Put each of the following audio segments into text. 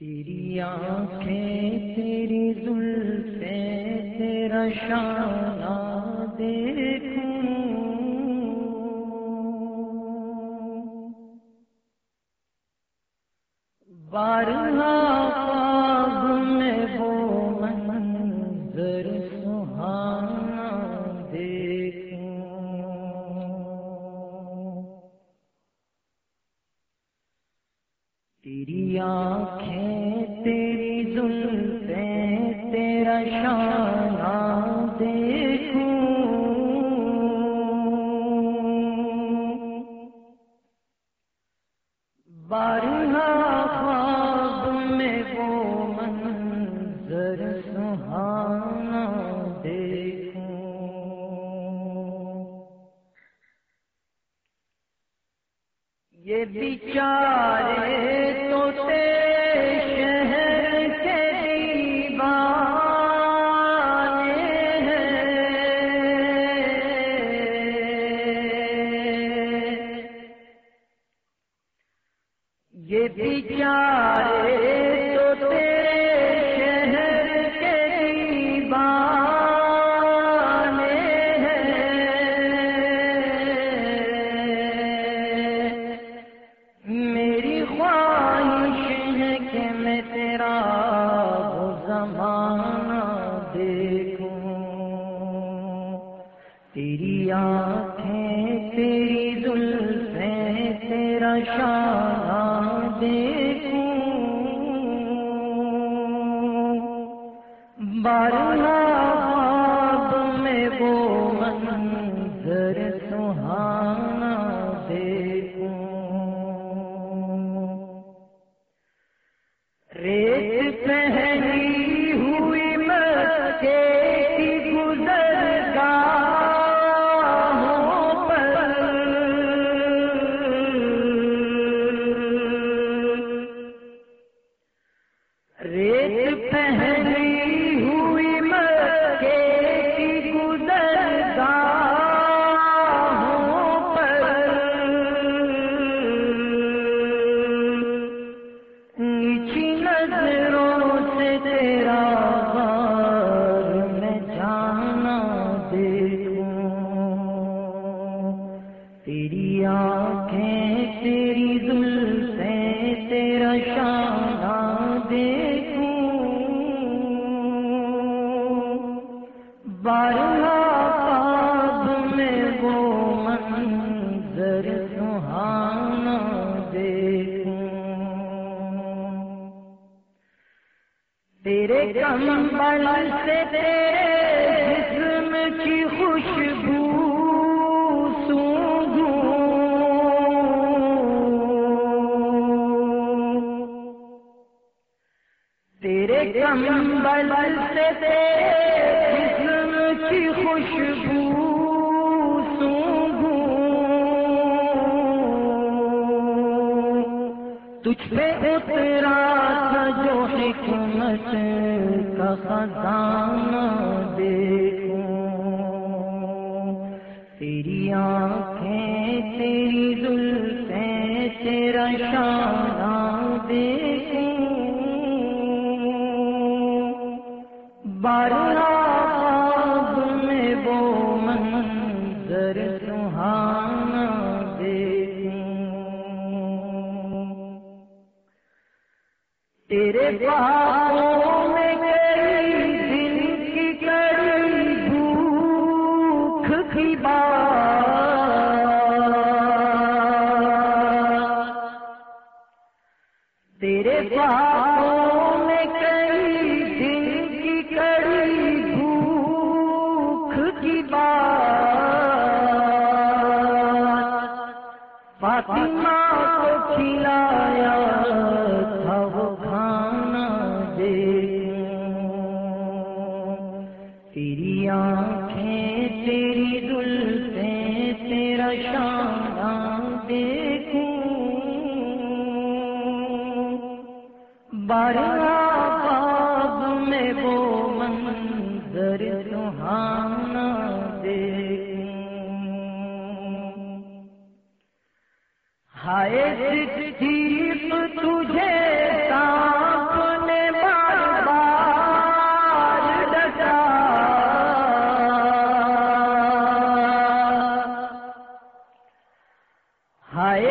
تیری آنکھیں تیری زلفیں تیرا شانہ دیکھوں۔ بارہ سہانا دیکھوں۔ یہ بیچارے تو تیرے شہر کے دیوانے ہیں۔ یہ بیچارے تیری آنکھیں تیری زلفیں تیرا شاہ آنکھیں تیری زلفیں تیرا شانہ دیکھوں۔ بارہ خواب میں وہ منظر سہانا دیکھوں۔ تیرے کمبل سے تیرے جسم کی خوشبو کمبل سے جسم کی خوشبو تجھ پہ اترا تھا جو حکمت کا خزانہ دیکھوں۔ تیری آنکھیں، تیری زلفیں، تیرا شانہ بارہ تیری آنکھیں تیری زلفیں، تیرا شانہ دیکھوں۔ بارہ خواب میں وہ منظر سہانا دیکھوں۔ ہائے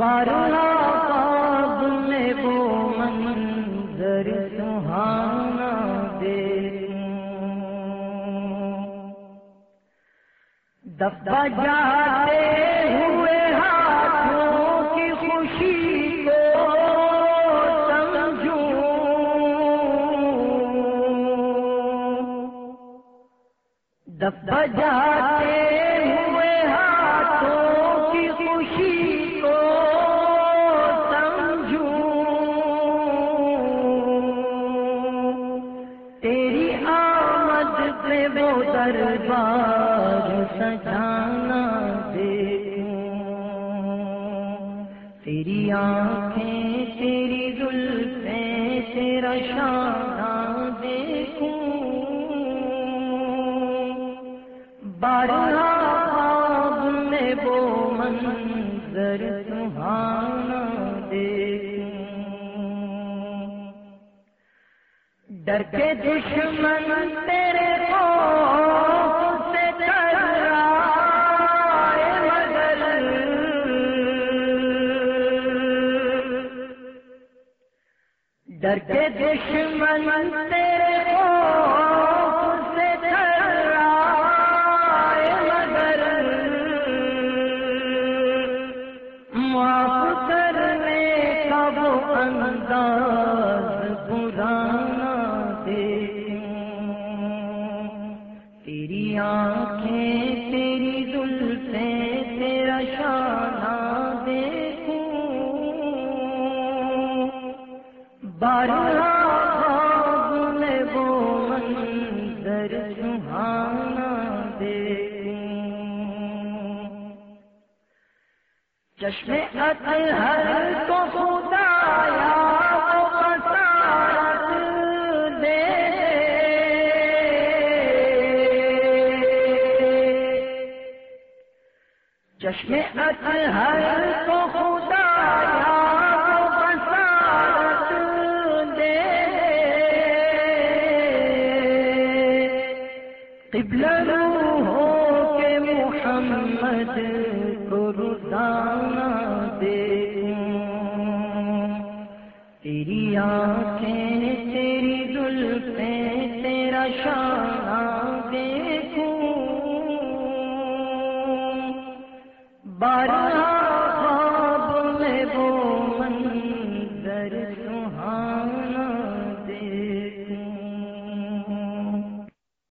بارہ خواب میں وہ منظر سہانا دیکھوں۔ دبا جاتے ہوئے ہاتھوں کی خوشی کو سمجھوں۔ دبا جاتے تیری آنکھیں تیری زلفیں تیرا شانہ دیکھوں۔ بارہ خواب میں وہ منظر سہانا دیکھوں۔ ڈر کے دشمن تیرے ڈر کے دشمن تیرے سے ڈرائے مگر معاف کرنے کا وہ انداز پرانا دیکھوں۔ تیری آنکھیں بارہ خواب میں اطہر کو خدایا بسارت دے۔ چشمے اطہر کو خدایا کو قبلہ ہو کے محمد کو روزانہ دیکھوں۔ تیری آنکھیں تیری دل پہ تیرا شان